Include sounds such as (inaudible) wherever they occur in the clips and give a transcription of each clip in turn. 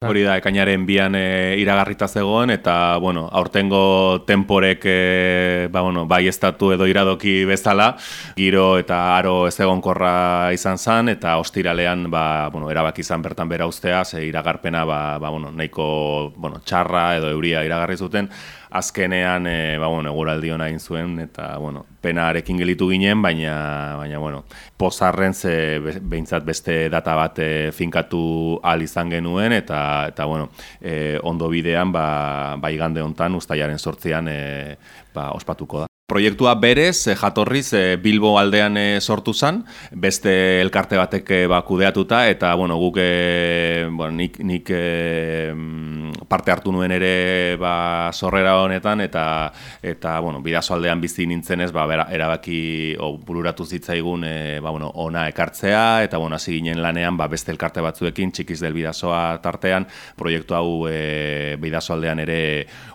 Hori da, ekainaren bian e, iragarrita zegoen, eta, bueno, aurtengo temporek, e, ba, bueno, bai estatu edo iradoki bezala, giro eta aro ez egonkorra izan zen, eta ostiralean, ba, bueno, erabaki izan bertan bera ustea, ze iragarpena, ba, ba, bueno, nahiko, bueno, txarra edo euria iragarri zuten, azkenean e, ba, bueno, eguraldi hona egin zuen eta bueno, penarekin gelitu ginen, baina, baina bueno, pozarren ze behintzat beste data bat finkatu al izan genuen eta, eta bueno, e, ondo bidean ba, ba igande hontan ustaiaren sortzean e, ba, ospatuko da. Proiektua berez, jatorriz, Bilbo aldean sortu zen, beste elkarte batek ba, kudeatuta, eta bueno, guk bueno, nik, nik e, parte hartu nuen ere ba, sorrera honetan eta eta bueno, bidasoaldean bizi nintzenez ba, erabaki o, bururatu zitzaigun e, ba, bueno, ona ekartzea eta bueno, hasi ginen lanean ba, beste elkarte batzuekin txikiz del bidasoa tartean proiektu hau e, bidasoaldean ere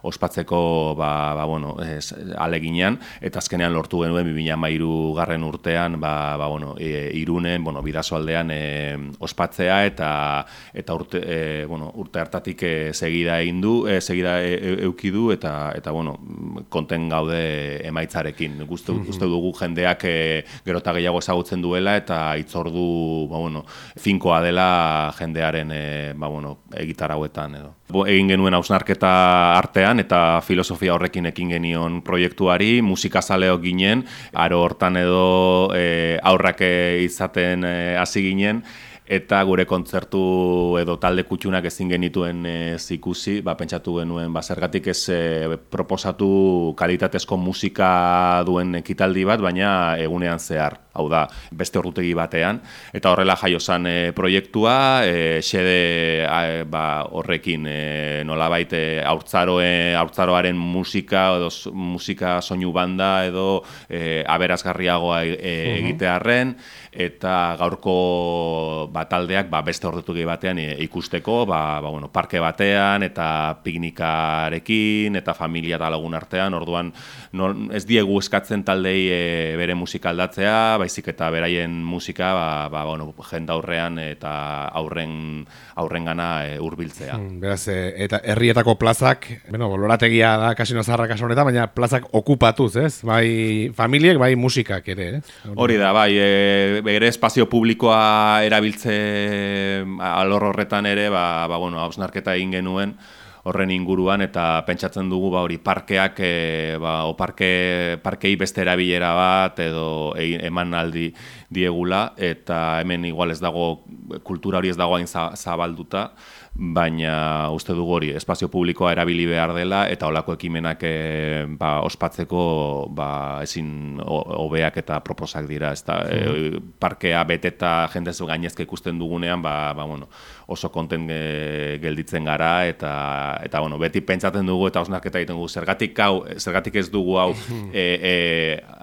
ospatzeko ba, ba, bueno, ez, aleginean eta azkenean lortu genuen 2013 garren urtean ba, ba, bueno, e, irunen bueno, bidasoaldean e, ospatzea eta eta urte, e, bueno, urte hartatik e, segida egin du, e, segida e, e, euki du eta eta bueno, konten gaude emaitzarekin. Gustu mm -hmm. dugu jendeak e, gero ta gehiago ezagutzen duela eta itzordu, ba bueno, finkoa dela jendearen e, ba bueno, egitar hauetan edo. Bo, egin genuen ausnarketa artean eta filosofia horrekin ekin genion proiektuari, musikazaleo ginen, aro hortan edo e, aurrak izaten hasi ginen eta gure kontzertu edo talde kutxunak ezin genituen ez ikusi, ba, pentsatu genuen, ba, zergatik ez e, proposatu kalitatezko musika duen ekitaldi bat, baina egunean zehar, hau da, beste orrutegi batean, eta horrela jaiozan e, proiektua, e, xede ba, horrekin e, nola baite haurtzaroe, haurtzaroaren musika, edo musika soinu banda, edo e, aberazgarriagoa e, egitearren, eta gaurko ba, taldeak ba, beste ordetu batean e, ikusteko, ba, ba, bueno, parke batean eta piknikarekin eta familia eta lagun artean, orduan no, ez diegu eskatzen taldei e, bere musika aldatzea, baizik eta beraien musika ba, ba, bueno, jenda aurrean eta aurren, aurren gana e, urbiltzea. Hmm, beraz, e, eta herrietako plazak, bueno, lorategia da kasino zarra kaso honetan, baina plazak okupatuz, ez? Bai familiek, bai musikak ere, eh? Hori da, bai, e, bere espazio publikoa erabiltzen ze alor horretan ere ba ba bueno, ausnarketa egin genuen horren inguruan eta pentsatzen dugu ba hori parkeak e, ba o parke parkei beste erabilera bat edo emanaldi diegula eta hemen igual ez dago kultura hori ez dago hain zabalduta baina uste dugu hori espazio publikoa erabili behar dela eta olako ekimenak e, ba, ospatzeko ba, ezin hobeak eta proposak dira ezta? E, parkea beteta jendez gainezke ikusten dugunean ba, ba, bueno, oso konten gelditzen gara eta eta bueno, beti pentsatzen dugu eta osnarketa egiten dugu. Zergatik hau zergatik ez dugu hau (laughs) e, e,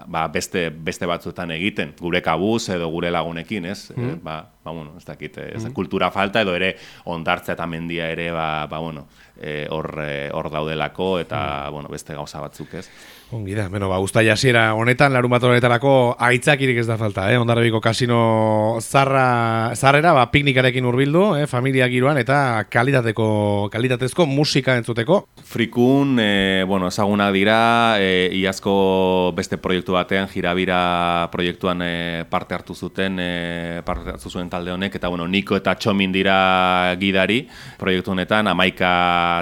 ba, beste, beste batzuetan egiten. Gure kabuz edo gure lagunekin ez? Mm. ba, ba, bueno, ez dakit, ez, mm. kultura falta edo ere ondartza eta mendia ere ba, ba bueno, e, hor, e, hor daudelako eta mm. bueno, beste gauza batzuk ez. Ongi da, bueno, ba, ustai hasiera honetan, larun bat honetarako aitzakirik ez da falta, eh? Ondarrabiko kasino zarra, zarrera, ba, piknikarekin urbildu, eh? familia giroan, eta kalitateko, kalitatezko musika entzuteko. Frikun, e, bueno, ezagunak dira, e, iazko beste proiektu batean, jirabira proiektuan e, parte hartu zuten, e, parte hartu zuen talde honek, eta bueno, Niko eta Txomin dira gidari. Proiektu honetan, amaika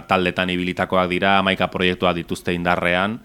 taldetan ibilitakoak dira, amaika proiektua dituzte indarrean,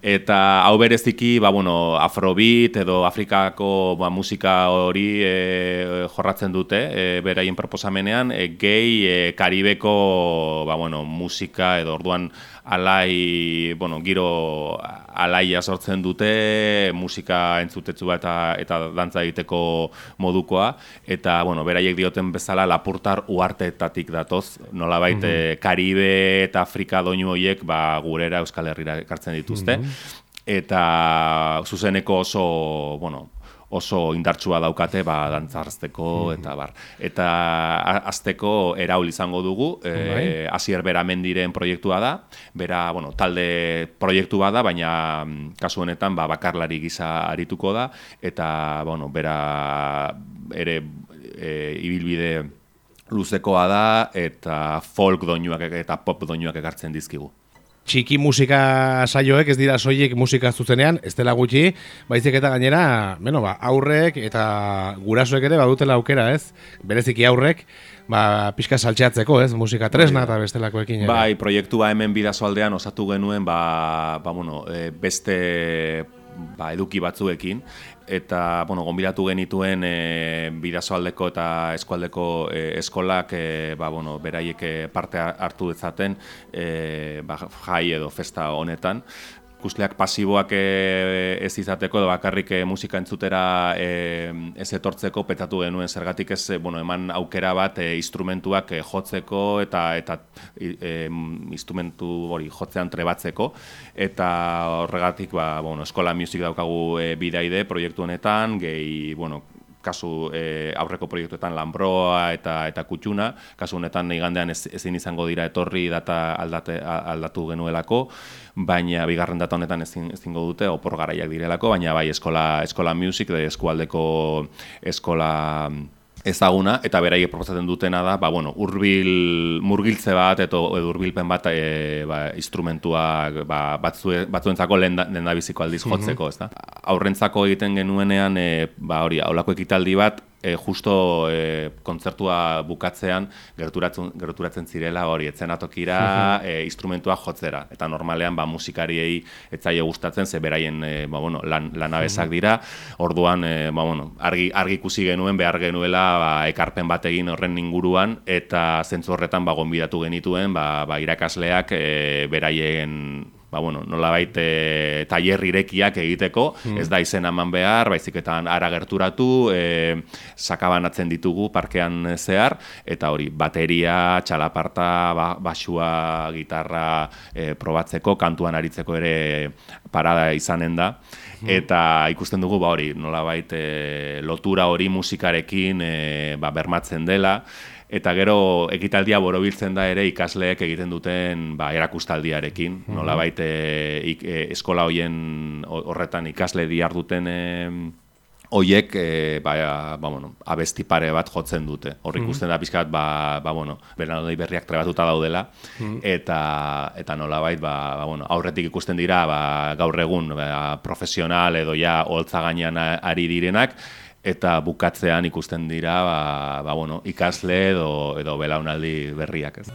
Eta hau bereziki, ba, bueno, afrobeat edo afrikako ba, musika hori e, jorratzen dute e, beraien proposamenean, e, gehi e, karibeko ba, bueno, musika edo orduan alai, bueno, giro alaia sortzen dute, musika entzutetzu eta eta dantza egiteko modukoa, eta, bueno, beraiek dioten bezala lapurtar uartetatik datoz, nola baite, mm -hmm. Karibe eta Afrika doinu horiek ba, gurera Euskal Herrira ekartzen dituzte, mhm. eta zuzeneko oso, bueno, oso indartsua daukate ba dantzarzteko mm eta bar. Eta azteko eraul izango dugu, eh Asier Bera Mendiren proiektua da. Bera, bueno, talde proiektu bada, baina mm, kasu honetan ba bakarlari gisa arituko da eta bueno, bera ere e, ibilbide luzekoa da eta folk doinuak eta pop doinuak ekartzen dizkigu txiki musika saioek ez dira soilik musika zuzenean, ez dela gutxi, baizik eta gainera, bueno, ba, aurrek eta gurasoek ere badutela aukera, ez? Bereziki aurrek, ba, pixka saltxeatzeko, ez? Musika tresna eta bestelakoekin. Bai, proiektua hemen bidazoaldean osatu genuen, ba, ba bueno, e, beste ba, eduki batzuekin eta bueno, gonbidatu genituen e, bidazoaldeko eta eskualdeko e, eskolak e, ba, bueno, beraiek parte hartu dezaten e, ba, jai edo festa honetan ikusleak pasiboak e, ez izateko edo bakarrik e, musika entzutera e, ez etortzeko petatu genuen zergatik ez bueno, eman aukera bat instrumentuak jotzeko eta eta e, instrumentu hori jotzean trebatzeko. Eta horregatik ba, bueno, eskola music daukagu bidaide proiektu honetan gehi bueno, kasu e, aurreko proiektuetan Lambroa eta eta Kutxuna, kasu honetan igandean ez, ezin izango dira etorri data aldate, aldatu genuelako, baina bigarren data honetan ezin ezingo dute opor garaiak direlako, baina bai eskola eskola music de eskualdeko eskola ezaguna eta beraiek proposatzen dutena da, ba bueno, hurbil murgiltze bat edo hurbilpen bat e, ba, instrumentuak ba, batzue, batzuentzako lenda biziko aldiz mhm. jotzeko, mm ezta. Aurrentzako egiten genuenean e, ba hori, aulako ekitaldi bat e, justo e, kontzertua bukatzean gerturatzen, gerturatzen zirela hori etzen atokira e, instrumentua jotzera. Eta normalean ba, musikariei etzaile gustatzen, ze beraien e, ba, bueno, lan, lanabezak dira. Orduan e, ba, bueno, argi, argi ikusi genuen, behar genuela ba, ekarpen bat egin horren inguruan, eta zentzu horretan ba, gonbidatu genituen ba, ba, irakasleak e, beraien ba, bueno, nola baite e, taller irekiak egiteko, mm. ez da izen eman behar, baiziketan ara gerturatu, e, sakabanatzen ditugu parkean zehar, eta hori, bateria, txalaparta, ba, basua, gitarra e, probatzeko, kantuan aritzeko ere parada izanen da, mm. eta ikusten dugu, ba hori, nola baite lotura hori musikarekin e, ba, bermatzen dela, eta gero ekitaldia borobiltzen da ere ikasleek egiten duten ba, erakustaldiarekin, mm -hmm. nola baite e, eskola hoien horretan ikasle diar duten e, Oiek, e, ba, ba, bueno, abesti pare bat jotzen dute. Hor mhm. ikusten da pizkat, ba, ba, bueno, berriak trebatuta daudela, mm eta, eta nola bait, ba, ba, bueno, aurretik ikusten dira, ba, gaur egun, ba, profesional edo ja, holtza gainean ari direnak, eta bukatzean ikusten dira ba, ba, bueno, ikasle edo, edo belaunaldi berriak ez.